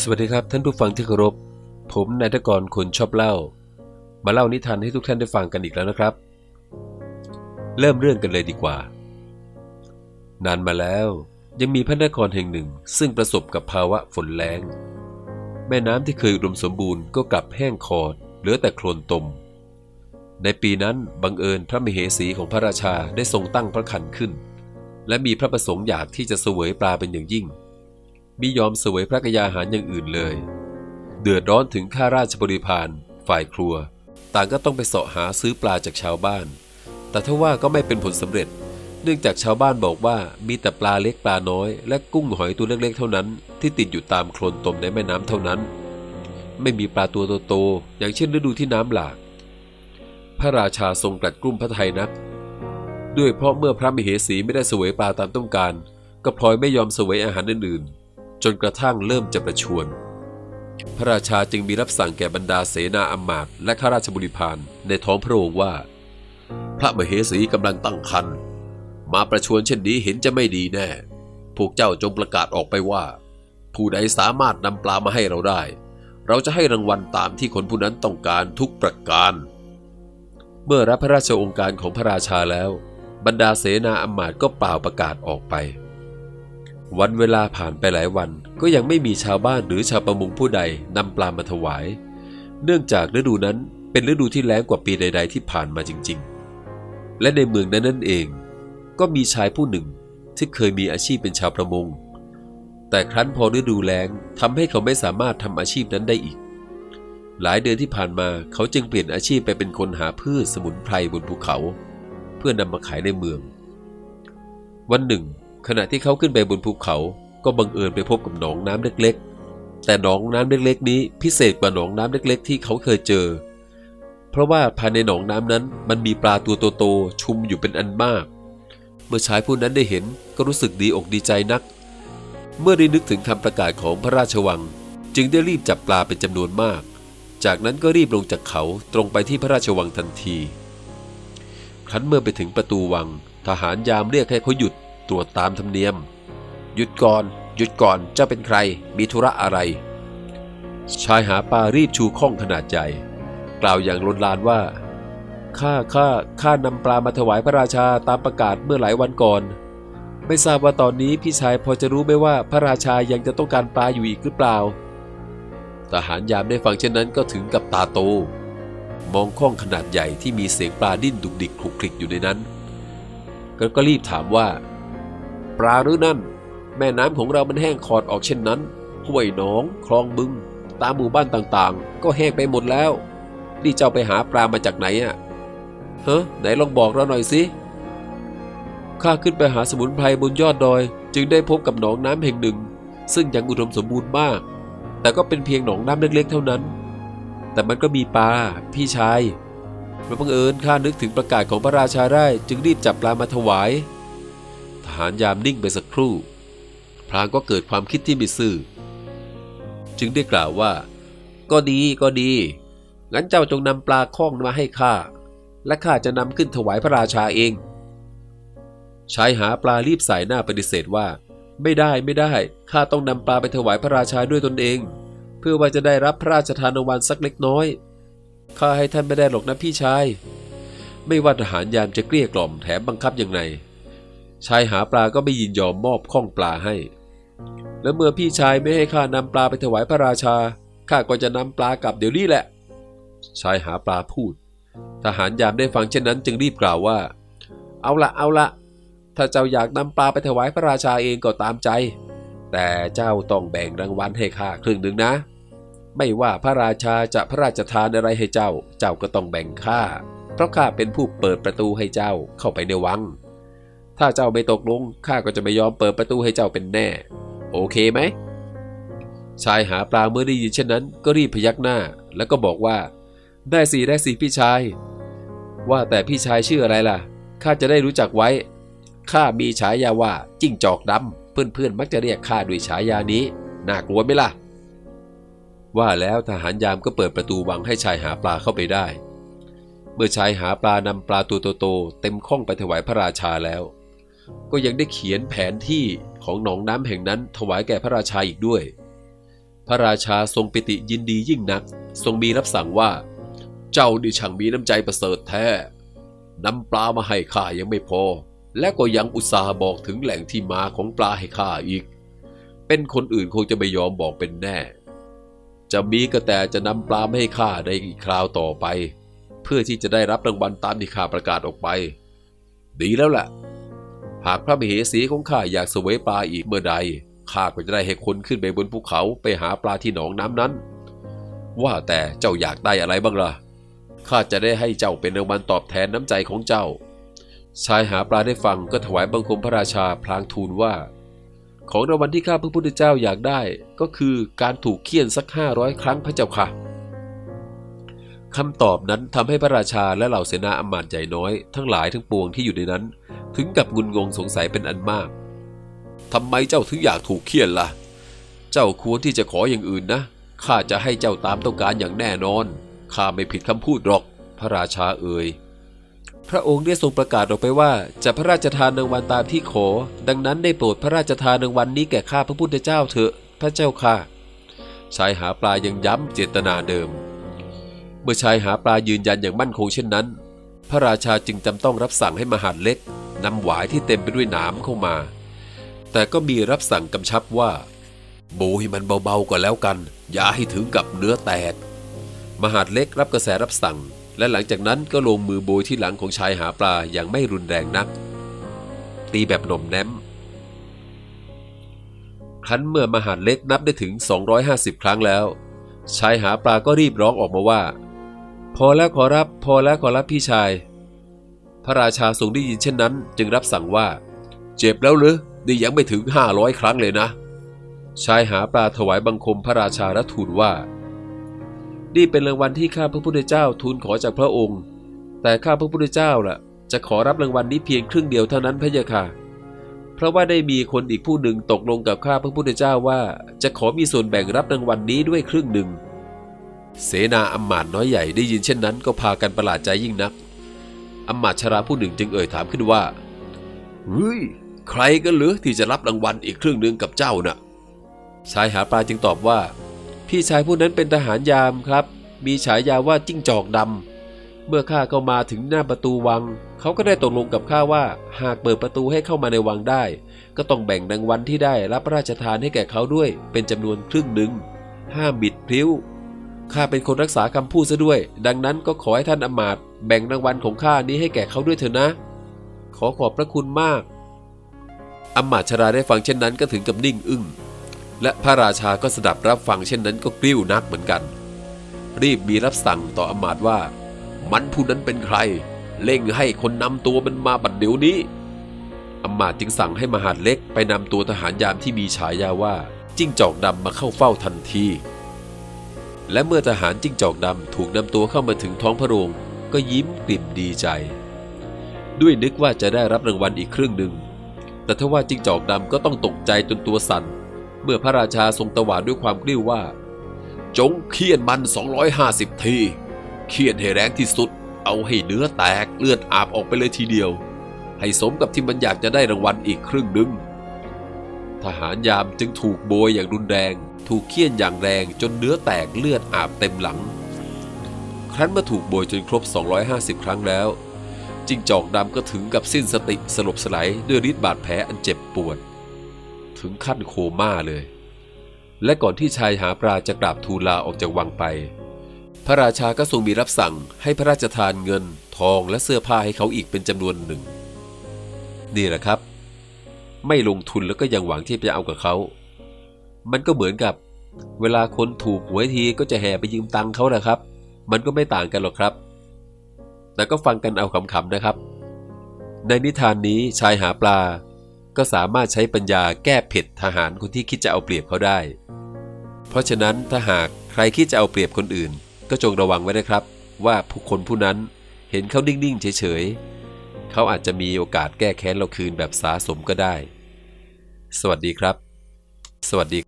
สวัสดีครับท่านผู้ฟังที่เคารพ ผมนายทกรคนชอบเล่า มาเล่านิทานให้ทุกท่านได้ฟังกันอีกแล้วนะครับ เริ่มเรื่องกันเลยดีกว่า นานมาแล้วยังมีพระนครแห่งหนึ่งซึ่งประสบกับภาวะฝนแล้ง แม่น้ำที่เคยอุดมสมบูรณ์ก็กลับแห้งคอดเหลือแต่โคลนตม ในปีนั้นบังเอิญพระมเหสีของพระราชาได้ทรงตั้งพระคันขึ้น และมีพระประสงค์อยากที่จะเสวยปลาเป็นอย่างยิ่ง มิยอมเสวยพระกยาหารอย่างอื่นเลย เดือดร้อนถึงข้าราชบริพารฝ่ายครัว ต่างก็ต้องไปเสาะหาซื้อปลาจากชาวบ้าน แต่ถ้าว่าก็ไม่เป็นผลสำเร็จ เนื่องจากชาวบ้านบอกว่ามีแต่ปลาเล็กปลาน้อย และกุ้งหอยตัวเล็กๆเท่านั้น ที่ติดอยู่ตามโคลนตมในแม่น้ำเท่านั้น ไม่มีปลาตัวโตๆอย่างเช่นฤดูที่น้ำหลาก พระราชาทรงกลัดกลุ้มพระไทยนัก ด้วยเพราะเมื่อพระมเหสีไม่ได้เสวยปลาตามต้องการ ก็พลอยไม่ยอมเสวยอาหารอื่นๆ จนกระทั่งเริ่มจะประชวรพระราชาจึงมีรับสั่งแก่บรรดาเสนาอำมาตย์และข้าราชบริพารในท้องพระองค์ว่า พระมเหสีกำลังตั้งครรภ์มาประชวรเช่นนี้เห็นจะไม่ดีแน่ พวกเจ้าจงประกาศออกไปว่า ผู้ใดสามารถนำปลามาให้เราได้ เราจะให้รางวัลตามที่คนผู้นั้นต้องการทุกประการ เมื่อรับพระราชองค์การของพระราชาแล้ว บรรดาเสนาอำมาตย์ก็เป่าประกาศออกไป วันเวลาผ่านไปหลายวันก็ยังไม่มีชาวบ้านหรือชาวประมงผู้ใดนำปลามาถวาย เนื่องจากฤดูนั้นเป็นฤดูที่แล้งกว่าปีใด ๆ ที่ผ่านมาจริง ๆ และในเมืองนั้นนั่นเอง ก็มีชายผู้หนึ่งที่เคยมีอาชีพเป็นชาวประมง แต่ครั้นพอฤดูแล้งทำให้เขาไม่สามารถทำอาชีพนั้นได้อีก หลายเดือนที่ผ่านมาเขาจึงเปลี่ยนอาชีพไปเป็นคนหาพืชสมุนไพรบนภูเขา เพื่อนำมาขายในเมือง วันหนึ่ง ขณะที่เขาขึ้นไปบนภูเขาก็บังเอิญไปพบกับหนองน้ำเล็ก ๆ แต่หนองน้ำเล็ก ๆ นี้พิเศษกว่าหนองน้ำเล็ก ๆ ที่เขาเคยเจอ เพราะว่าภายในหนองน้ำนั้น มันมีปลาตัวโตๆชุมอยู่เป็นอันมาก เมื่อชายผู้นั้นได้เห็นก็รู้สึกดีอกดีใจนัก เมื่อได้นึกถึงคำประกาศของพระราชวัง จึงได้รีบจับปลาเป็นจำนวนมาก จากนั้นก็รีบลงจากเขาตรงไปที่พระราชวังทันที ครั้นเมื่อไปถึงประตูวัง ทหารยามเรียกให้เขาหยุด ตรวจตามธรรมเนียม หยุดก่อน หยุดก่อนเจ้าเป็นใคร มีธุระอะไร ชายหาปลารีบชูข้องขนาดใหญ่กล่าวอย่างลนลานว่า ข้าข้าข้านำปลามาถวายพระราชาตามประกาศเมื่อหลายวันก่อน ไม่ทราบว่าตอนนี้พี่ชายพอจะรู้ไหมว่าพระราชายังจะต้องการปลาอยู่อีกหรือเปล่า ทหารยามได้ฟังเช่นนั้นก็ถึงกับตาโต มองข้องขนาดใหญ่ที่มีเสียงปลาดิ้นดุกดิกคลุกคลิกอยู่ในนั้นก็ก็รีบถามว่า ปลาหรือนั่น แม่น้ำของเรามันแห้งขอดออกเช่นนั้น ห้วยหนอง คลองบึง ตามหมู่บ้านต่างๆ ก็แห้งไปหมดแล้ว นี่เจ้าไปหาปลามาจากไหนอะ่ะเฮ้ไหนลองบอกเราหน่อยสิข้าขึ้นไปหาสมุนไพรบนยอดดอย จึงได้พบกับหนองน้ำแห่งหนึ่ง ซึ่งยังอุดมสมบูรณ์มาก แต่ก็เป็นเพียงหนองน้ำเล็กๆเท่านั้น แต่มันก็มีปลาพี่ชายมันบังเอิญข้านึกถึงประกาศของพระราชาได้ จึงรีบจับปลามาถวาย ทหารยามนิ่งไปสักครู่ พรางก็เกิดความคิดที่ไม่ซื่อ จึงได้กล่าวว่า ก็ดีก็ดี งั้นเจ้าจงนำปลาข้องมาให้ข้า และข้าจะนำขึ้นถวายพระราชาเอง ชายหาปลารีบใส่หน้าปฏิเสธว่า ไม่ได้ไม่ได้ ข้าต้องนำปลาไปถวายพระราชาด้วยตนเอง เพื่อว่าจะได้รับพระราชทานรางวัลสักเล็กน้อย ข้าให้ท่านไม่ได้หรอกนะพี่ชาย ไม่ว่าทหารยามจะเกลี้ยกล่อมแถมบังคับอย่างไร ชายหาปลาก็ไม่ยินยอมมอบข้องปลาให้ และเมื่อพี่ชายไม่ให้ข้านำปลาไปถวายพระราชา ข้าก็จะนำปลากลับเดี๋ยวนี้แหละ ชายหาปลาพูด ทหารยามได้ฟังเช่นนั้นจึงรีบกล่าวว่า เอาละเอาละ ถ้าเจ้าอยากนำปลาไปถวายพระราชาเองก็ตามใจ แต่เจ้าต้องแบ่งรางวัลให้ข้าครึ่งหนึ่งนะ ไม่ว่าพระราชาจะพระราชทานอะไรให้เจ้า เจ้าก็ต้องแบ่งข้า เพราะข้าเป็นผู้เปิดประตูให้เจ้าเข้าไปในวัง ถ้าเจ้าไม่ตกลงข้าก็จะไม่ยอมเปิดประตูให้เจ้าเป็นแน่ โอเคไหม ชายหาปลาเมื่อได้ยินเช่นนั้น ก็รีบพยักหน้า แล้วก็บอกว่า ได้สิได้สิพี่ชาย ว่าแต่พี่ชายชื่ออะไรล่ะข้าจะได้รู้จักไว้ข้ามีฉายาว่าจิ้งจอกดำเพื่อนๆมักจะเรียกข้าด้วยฉายานี้น่ากลัวไหมล่ะ ว่าแล้วทหารยามก็เปิดประตูวังให้ชายหาปลาเข้าไปได้ เมื่อชายหาปลานำปลาตัวโตๆเต็มข้องไปถวายพระราชาแล้ว ก็ยังได้เขียนแผนที่ของหนองน้ำแห่งนั้นถวายแก่พระราชาอีกด้วย พระราชาทรงปิติยินดียิ่งนัก ทรงมีรับสั่งว่า เจ้าดิช่างมีน้ำใจประเสริฐแท้นำปลามาให้ข้ายังไม่พอ และก็ยังอุตส่าห์บอกถึงแหล่งที่มาของปลาให้ข้าอีก เป็นคนอื่นคงจะไม่ยอมบอกเป็นแน่ จะมีก็แต่จะนำปลามาให้ข้าในอีกคราวต่อไป เพื่อที่จะได้รับรางวัลตามที่ข้าประกาศออกไป ดีแล้วแหละ หากพระมเหสีของข้าอยากเสวยปลาอีกเมื่อใดข้าก็จะได้ให้คนขึ้นไปบนภูเขาไปหาปลาที่หนองน้ำนั้น ว่าแต่เจ้าอยากได้อะไรบ้างล่ะข้าจะได้ให้เจ้าเป็นรางวัลตอบแทนน้ำใจของเจ้า ชายหาปลาได้ฟังก็ถวายบังคมพระราชาพลางทูลว่า ของรางวัลที่ข้าพระพุทธเจ้าอยากได้ ก็คือการถูกเคี่ยนสักห้าร้อยครั้งพระเจ้าค่ะ คำตอบนั้นทำให้พระราชาและเหล่าเสนาอำมาตย์ใหญ่น้อยทั้งหลายทั้งปวงที่อยู่ในนั้น ถึงกับงุนงงสงสัยเป็นอันมากทำไมเจ้าถึงอยากถูกเคี่ยนละ่ะ เจ้าควรที่จะขออย่างอื่นนะข้าจะให้เจ้าตามต้องการอย่างแน่นอนข้าไม่ผิดคำพูดหรอก พระราชาเอ่ยพระองค์ได้ทรงประกาศออกไปว่า จะพระราชทานรางวัลตามที่ขอ ดังนั้นได้โปรดพระราชทานรางวัลนี้แก่ข้าพระพุทธเจ้าเถอะ พระเจ้าค่ะชายหาปลายังย้ำเจตนาเดิม เมื่อชายหาปลายืนยันอย่างมั่นคงเช่นนั้น พระราชาจึงจำต้องรับสั่งให้มหาดเล็กนำหวายที่เต็มไปด้วยหนามเข้ามา แต่ก็มีรับสั่งกำชับว่าโบให้มันเบาๆก่อนแล้วกัน อย่าให้ถึงกับเนื้อแตก มหาดเล็กรับกระแสรับสั่ง และหลังจากนั้นก็ลงมือโบยที่หลังของชายหาปลาอย่างไม่รุนแรงนัก ตีแบบหน่มแนมครั้นเมื่อมหาดเล็กนับได้ถึง 250 ครั้งแล้ว ชายหาปลาก็รีบร้องออกมาว่า พอแล้วขอรับพอแล้วขอรับพี่ชาย พระราชาทรงได้ยินเช่นนั้น จึงรับสั่งว่า เจ็บแล้วหรือนี่ยังไม่ถึง500ครั้งเลยนะ ชายหาปลาถวายบังคมพระราชาและทูลว่า นี่เป็นรางวัลที่ข้าพระพุทธเจ้าทูลขอจากพระองค์ แต่ข้าพระพุทธเจ้าล่ะ จะขอรับรางวัลนี้เพียงครึ่งเดียวเท่านั้นพระยาค่ะเพราะว่าได้มีคนอีกผู้หนึ่งตกลงกับข้าพระพุทธเจ้าว่า จะขอมีส่วนแบ่งรับรางวัลนี้ด้วยครึ่งหนึ่ง เสนาอำมาตย์น้อยใหญ่ได้ยินเช่นนั้นก็พากันประหลาดใจยิ่งนักอำมาตย์ชราผู้หนึ่งจึงเอ่ยถามขึ้นว่าเฮ้ยใครกันหรือที่จะรับรางวัลอีกครึ่งหนึ่งกับเจ้าน่ะ ชายหาปลาจึงตอบว่า พี่ชายผู้นั้นเป็นทหารยามครับ มีฉายาว่าจิ้งจอกดำเมื่อข้าเข้ามาถึงหน้าประตูวัง เขาก็ได้ตกลงกับข้าว่า หากเปิดประตูให้เข้ามาในวังได้ ก็ต้องแบ่งรางวัลที่ได้รับพระราชทานให้แก่เขาด้วย เป็นจำนวนครึ่งหนึ่งห้ามบิดพลิ้ว ข้าเป็นคนรักษาคำพูดซะด้วย ดังนั้นก็ขอให้ท่านอำมาตย์แบ่งรางวัลของข้านี้ให้แก่เขาด้วยเถอะนะ ขอขอบพระคุณมากอำมาตย์ชราได้ฟังเช่นนั้นก็ถึงกับนิ่งอึ้งและพระราชาก็สดับรับฟังเช่นนั้นก็กริ้วนักเหมือนกัน รีบมีรับสั่งต่ออำมาตย์ว่า มันผู้นั้นเป็นใคร เร่งให้คนนำตัวมันมาบัดเดี๋ยวนี้อำมาตย์จึงสั่งให้มหาดเล็กไปนำตัวทหารยามที่มีฉายาว่าจิ้งจอกดำมาเข้าเฝ้าทันที และเมื่อทหารจิ้งจอกดำถูกนำตัวเข้ามาถึงท้องพระโรงก็ยิ้มกลิ่มดีใจ ด้วยนึกว่าจะได้รับรางวัลอีกครึ่งหนึ่ง แต่ทว่าจิ้งจอกดำก็ต้องตกใจจนตัวสั่น เมื่อพระราชาทรงตวาดด้วยความกริ้วว่า จงเคี่ยนมัน 250 ทีเคี่ยนให้แรงที่สุด เอาให้เนื้อแตกเลือดอาบออกไปเลยทีเดียว ให้สมกับที่มันอยากจะได้รางวัลอีกครึ่งหนึ่ง ทหารยามจึงถูกโบยอย่างรุนแรง ถูกเคี่ยนอย่างแรงจนเนื้อแตกเลือดอาบเต็มหลัง ครั้นเมื่อถูกโบยจนครบ 250 ครั้งแล้ว จิงจอกดำก็ถึงกับสิ้นสติสลบสลายด้วยฤทธิ์บาดแผลอันเจ็บปวด ถึงขั้นโคม่าเลย และก่อนที่ชายหาปลาจะกราบทูลลาออกจากวังไป พระราชาก็ทรงมีรับสั่งให้พระราชทานเงิน ทองและเสื้อผ้าให้เขาอีกเป็นจำนวนหนึ่ง นี่แหละครับ ไม่ลงทุนแล้วก็ยังหวังที่จะเอากับเขา มันก็เหมือนกับ เวลาคนถูกหวยทีก็จะแห่ไปยืมตังค์เขาแหละครับ มันก็ไม่ต่างกันหรอกครับ แต่ก็ฟังกันเอาขำๆนะครับ ในนิทานนี้ชายหาปลา ก็สามารถใช้ปัญญาแก้เผ็ดทหารคนที่คิดจะเอาเปรียบเขาได้ เพราะฉะนั้นถ้าหากใครคิดจะเอาเปรียบคนอื่น ก็จงระวังไว้นะครับ ว่าผู้คนผู้นั้นเห็นเขานิ่งๆเฉยๆเขาอาจจะมีโอกาสแก้แค้นเราคืนแบบสาสมก็ได้ สวัสดีครับ สวัสดี